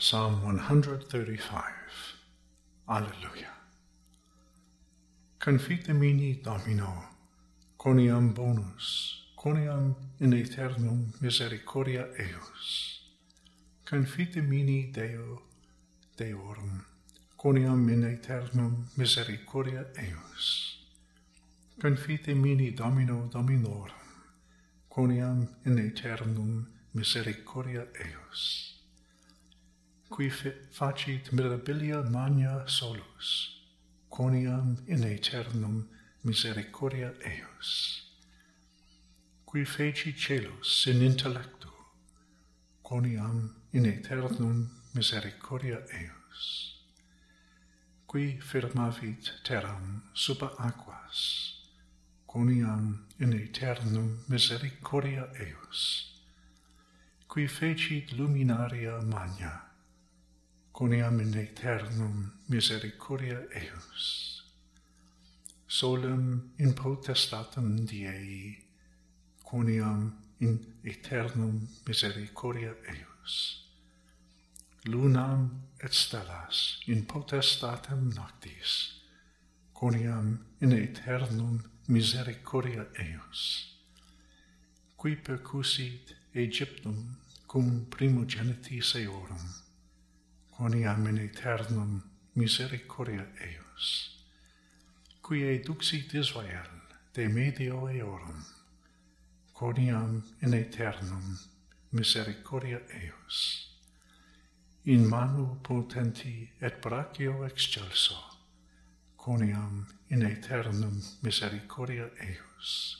Psalm 135. Alleluia. Confite mini Domino, coniam bonus, coniam in aeternum misericordia eius. Confite mini Deo, Deorum, coniam in aeternum misericordia eius. Confite mini Domino Dominorum, coniam in aeternum misericordia eius qui facit mirabilia magna solus, quoniam in aeternum misericordia eius. Qui feci celus in intellectu, quoniam in aeternum misericordia eius. Qui firmavit terram sub aquas, quoniam in aeternum misericordia eius. Qui fecit luminaria magna, coniam in aeternum misericordia eius. Solem in potestatem Diei, coniam in aeternum misericordia eius. Lunam et stellas in potestatem noctis, coniam in aeternum misericordia eius. Qui percusit Egyptum cum primogenitis eorum, oniam in aeternum misericordia eius, qui duxit Israel de medio eorum, coniam in aeternum misericordia eius, in manu potenti et brachio excelso, coniam in aeternum misericordia eius.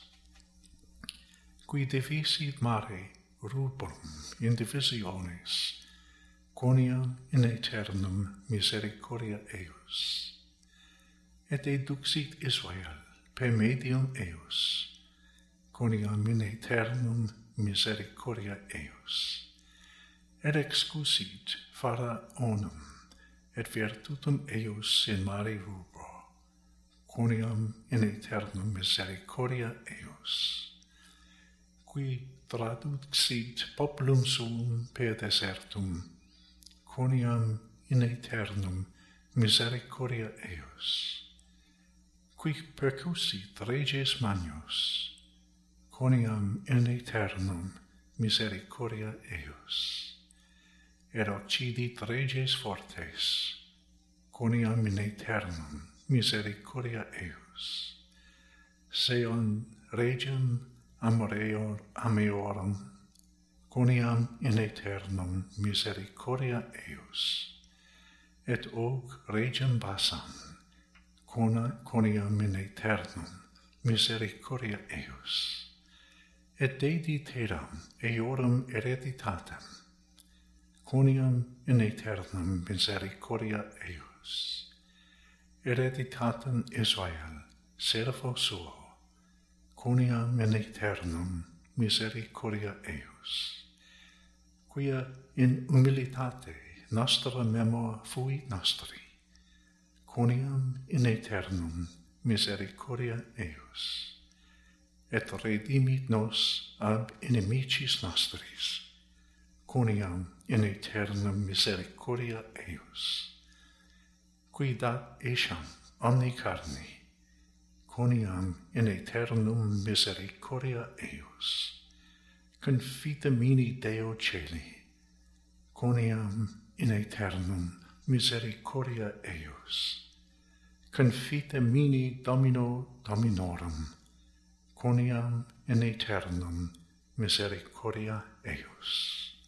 Qui divisit mare rubrum in divisiones, conio in aeternum misericordia eius. Et eduxit Israel per medium eius, coniam in aeternum misericordia eius. Et excusit fara onum, et virtutum eius in mare rubro, coniam in aeternum misericordia eius. Qui traduxit populum suum per desertum, quoniam in aeternum misericordia eos, qui percusit reges magnos, quoniam in aeternum misericordia eos, et occidit reges fortes, quoniam in aeternum misericordia eos, seon regem amoreor ameorum coniam in aeternum misericordia eius. Et hoc regem basam, cona coniam in aeternum misericordia eius. Et dedi teram eorum hereditatem, coniam in aeternum misericordia eius. Hereditatem Israel, servo suo, coniam in aeternum misericordia eius misericordia eius, quia in humilitate nostra memor fui nostri, coniam in aeternum misericordia eius, et redimit nos ab inimicis nostris, coniam in aeternum misericordia eius, qui dat esham omni carni, coniam in aeternum misericordia eius. Confita mini Deo celi, coniam in aeternum misericordia eius. Confita mini Domino Dominorum, coniam in aeternum misericordia eius.